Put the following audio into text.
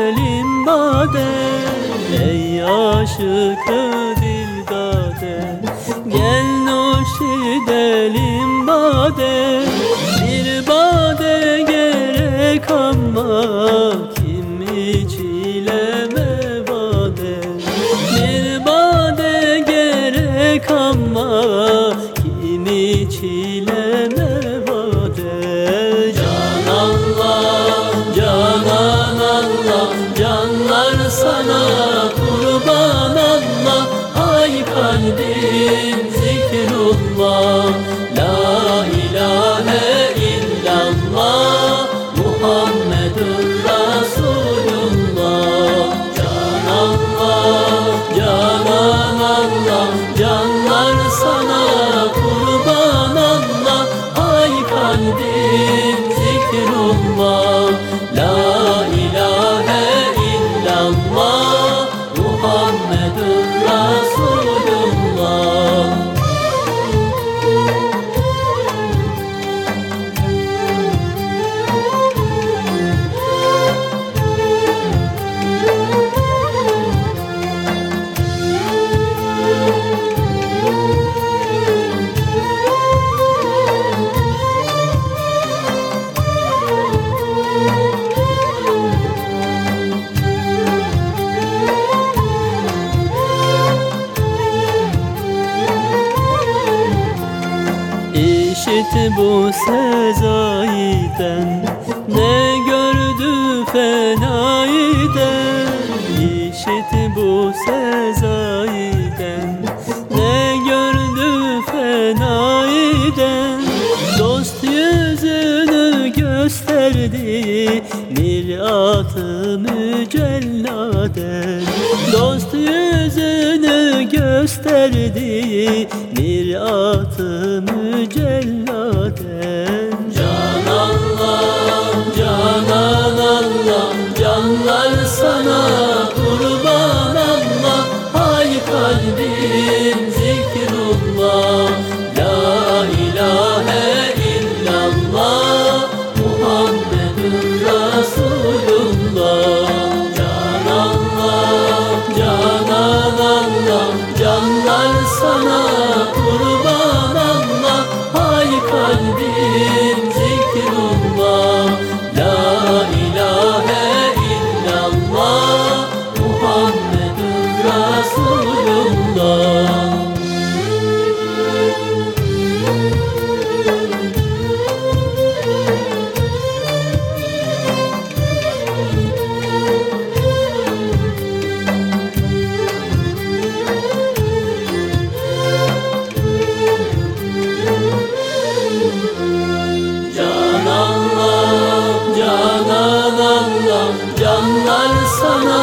güzelim bade Ey aşık sana kurban Allah. Ay kalbim zikrullah İşit bu sezayiden. Ne gördü fenayiden? İşit bu sezayiden. Ne gördü fenayiden? Dost yüzünü gösterdi. Mirat-ı mücelladen Dost yüzünü gösterdi Mirat-ı mücelladen sana. canlar sana